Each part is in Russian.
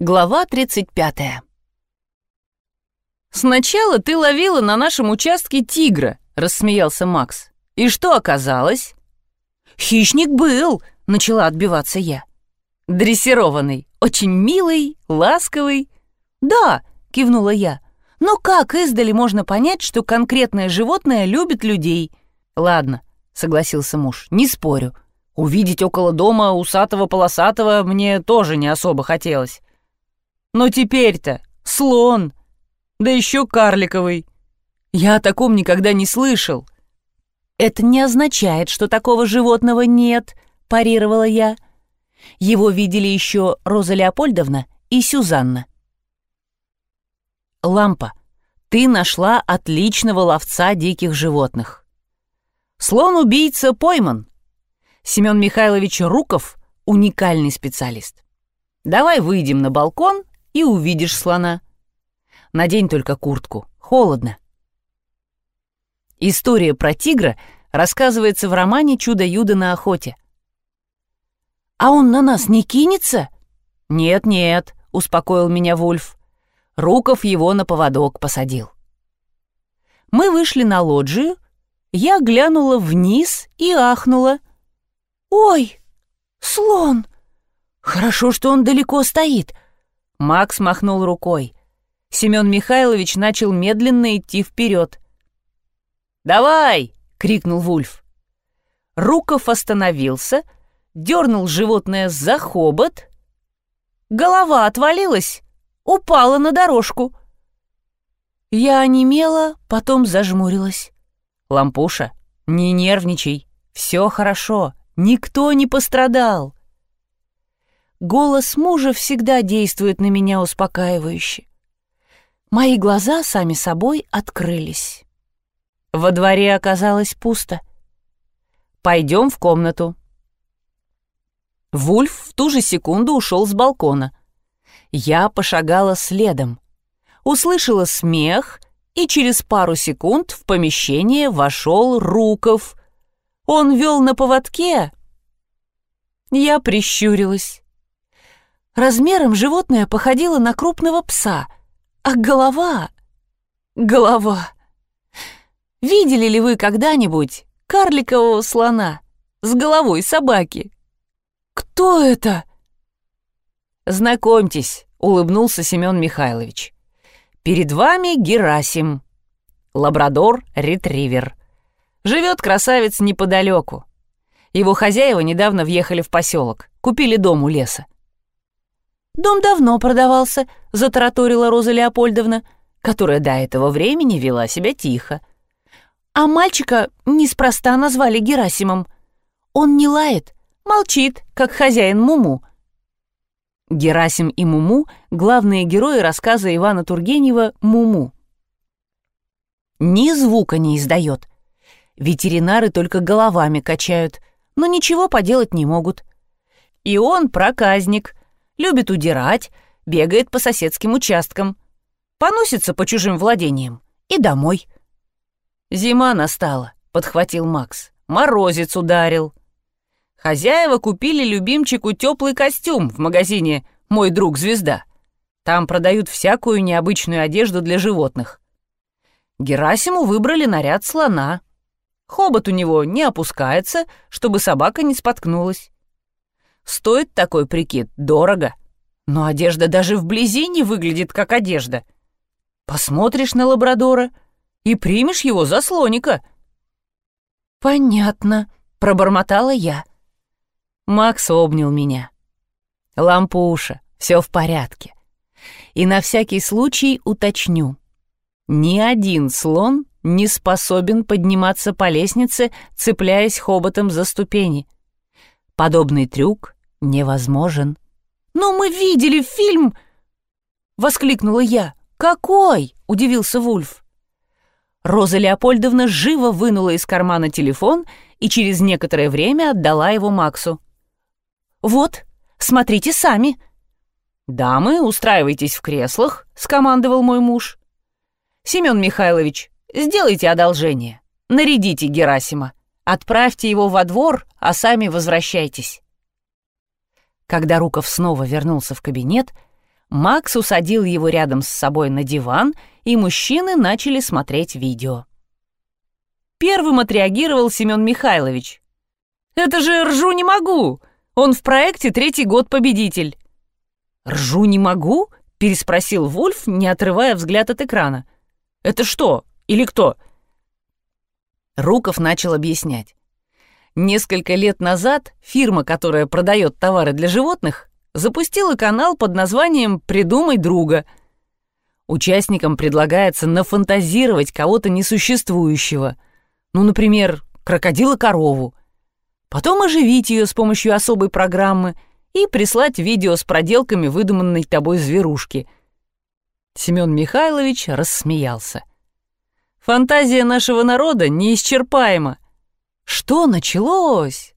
Глава 35. «Сначала ты ловила на нашем участке тигра», — рассмеялся Макс. «И что оказалось?» «Хищник был», — начала отбиваться я. «Дрессированный, очень милый, ласковый». «Да», — кивнула я. «Но как издали можно понять, что конкретное животное любит людей?» «Ладно», — согласился муж, — «не спорю. Увидеть около дома усатого-полосатого мне тоже не особо хотелось. Но теперь-то слон, да еще карликовый. Я о таком никогда не слышал. Это не означает, что такого животного нет, парировала я. Его видели еще Роза Леопольдовна и Сюзанна. Лампа, ты нашла отличного ловца диких животных. Слон-убийца пойман. Семен Михайлович Руков — уникальный специалист. Давай выйдем на балкон и увидишь слона. Надень только куртку, холодно. История про тигра рассказывается в романе «Чудо-юдо на охоте». «А он на нас не кинется?» «Нет-нет», — успокоил меня Вульф. Руков его на поводок посадил. Мы вышли на лоджию, я глянула вниз и ахнула. «Ой, слон! Хорошо, что он далеко стоит, Макс махнул рукой. Семен Михайлович начал медленно идти вперед. «Давай!» — крикнул Вульф. Руков остановился, дернул животное за хобот. Голова отвалилась, упала на дорожку. Я онемела, потом зажмурилась. «Лампуша, не нервничай, все хорошо, никто не пострадал». Голос мужа всегда действует на меня успокаивающе. Мои глаза сами собой открылись. Во дворе оказалось пусто. «Пойдем в комнату». Вульф в ту же секунду ушел с балкона. Я пошагала следом. Услышала смех, и через пару секунд в помещение вошел Руков. Он вел на поводке. Я прищурилась. Размером животное походило на крупного пса, а голова... Голова... Видели ли вы когда-нибудь карликового слона с головой собаки? Кто это? Знакомьтесь, улыбнулся Семен Михайлович. Перед вами Герасим, лабрадор-ретривер. Живет красавец неподалеку. Его хозяева недавно въехали в поселок, купили дом у леса. «Дом давно продавался», — затараторила Роза Леопольдовна, которая до этого времени вела себя тихо. «А мальчика неспроста назвали Герасимом. Он не лает, молчит, как хозяин Муму». Герасим и Муму — главные герои рассказа Ивана Тургенева «Муму». Ни звука не издает. Ветеринары только головами качают, но ничего поделать не могут. И он проказник, любит удирать, бегает по соседским участкам, поносится по чужим владениям и домой. «Зима настала», — подхватил Макс. «Морозец ударил». Хозяева купили любимчику теплый костюм в магазине «Мой друг звезда». Там продают всякую необычную одежду для животных. Герасиму выбрали наряд слона. Хобот у него не опускается, чтобы собака не споткнулась. Стоит такой прикид дорого. Но одежда даже вблизи не выглядит как одежда. Посмотришь на лабрадора и примешь его за слоника. «Понятно», — пробормотала я. Макс обнял меня. «Лампуша, все в порядке. И на всякий случай уточню. Ни один слон не способен подниматься по лестнице, цепляясь хоботом за ступени. Подобный трюк невозможен. «Но мы видели фильм!» — воскликнула я. «Какой?» — удивился Вульф. Роза Леопольдовна живо вынула из кармана телефон и через некоторое время отдала его Максу. «Вот, смотрите сами». «Дамы, устраивайтесь в креслах», — скомандовал мой муж. «Семен Михайлович, сделайте одолжение. Нарядите Герасима. Отправьте его во двор, а сами возвращайтесь». Когда Руков снова вернулся в кабинет, Макс усадил его рядом с собой на диван, и мужчины начали смотреть видео. Первым отреагировал Семен Михайлович. «Это же ржу не могу! Он в проекте третий год победитель!» «Ржу не могу?» — переспросил Вульф, не отрывая взгляд от экрана. «Это что? Или кто?» Руков начал объяснять. Несколько лет назад фирма, которая продает товары для животных, запустила канал под названием «Придумай друга». Участникам предлагается нафантазировать кого-то несуществующего. Ну, например, крокодила-корову. Потом оживить ее с помощью особой программы и прислать видео с проделками выдуманной тобой зверушки. Семен Михайлович рассмеялся. Фантазия нашего народа неисчерпаема. Что началось?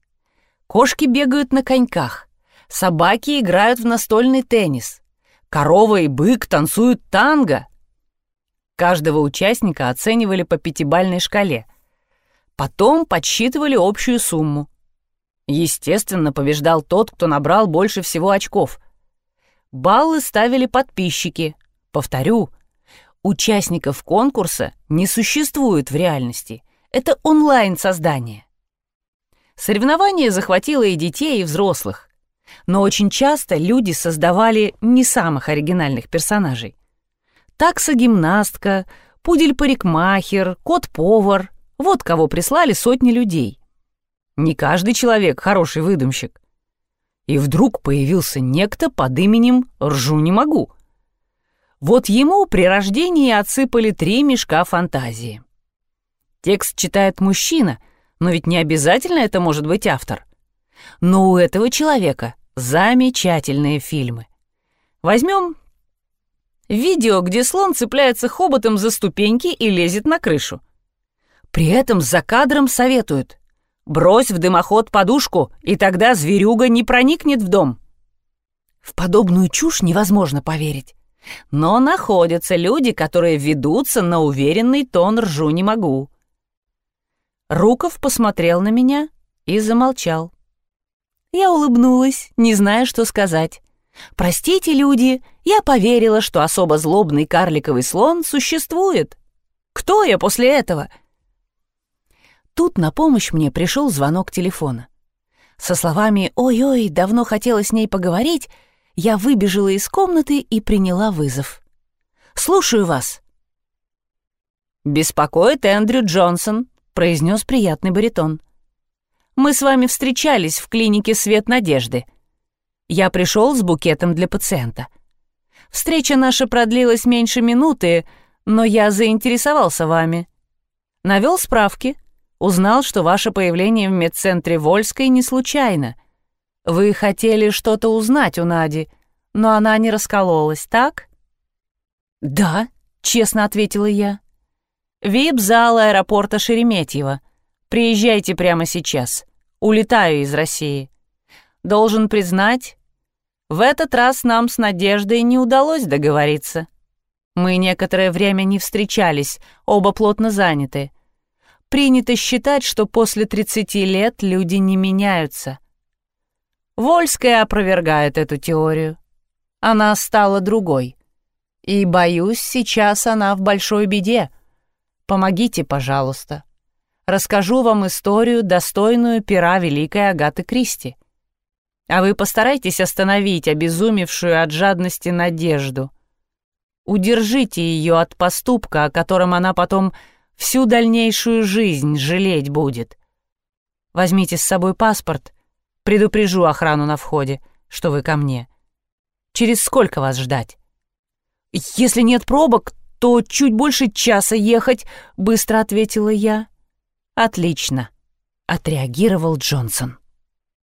Кошки бегают на коньках, собаки играют в настольный теннис, корова и бык танцуют танго. Каждого участника оценивали по пятибальной шкале. Потом подсчитывали общую сумму. Естественно, побеждал тот, кто набрал больше всего очков. Баллы ставили подписчики. Повторю, участников конкурса не существует в реальности. Это онлайн-создание. Соревнование захватило и детей, и взрослых. Но очень часто люди создавали не самых оригинальных персонажей. Такса-гимнастка, пудель-парикмахер, кот-повар — вот кого прислали сотни людей. Не каждый человек хороший выдумщик. И вдруг появился некто под именем «Ржу не могу». Вот ему при рождении отсыпали три мешка фантазии. Текст читает мужчина, но ведь не обязательно это может быть автор. Но у этого человека замечательные фильмы. Возьмем видео, где слон цепляется хоботом за ступеньки и лезет на крышу. При этом за кадром советуют «Брось в дымоход подушку, и тогда зверюга не проникнет в дом». В подобную чушь невозможно поверить. Но находятся люди, которые ведутся на уверенный тон «ржу не могу». Руков посмотрел на меня и замолчал. Я улыбнулась, не зная, что сказать. «Простите, люди, я поверила, что особо злобный карликовый слон существует. Кто я после этого?» Тут на помощь мне пришел звонок телефона. Со словами «Ой-ой, давно хотела с ней поговорить», я выбежала из комнаты и приняла вызов. «Слушаю вас». «Беспокоит Эндрю Джонсон», — произнес приятный баритон. «Мы с вами встречались в клинике «Свет надежды». Я пришел с букетом для пациента. Встреча наша продлилась меньше минуты, но я заинтересовался вами. Навел справки, узнал, что ваше появление в медцентре Вольской не случайно. Вы хотели что-то узнать у Нади, но она не раскололась, так? Да, честно ответила я. Вип-зал аэропорта Шереметьево. Приезжайте прямо сейчас. Улетаю из России. Должен признать, в этот раз нам с Надеждой не удалось договориться. Мы некоторое время не встречались, оба плотно заняты. Принято считать, что после 30 лет люди не меняются. Вольская опровергает эту теорию. Она стала другой. И, боюсь, сейчас она в большой беде. Помогите, пожалуйста. Расскажу вам историю, достойную пера великой Агаты Кристи. А вы постарайтесь остановить обезумевшую от жадности надежду. Удержите ее от поступка, о котором она потом всю дальнейшую жизнь жалеть будет. Возьмите с собой паспорт — Предупрежу охрану на входе, что вы ко мне. Через сколько вас ждать? Если нет пробок, то чуть больше часа ехать, быстро ответила я. Отлично, отреагировал Джонсон.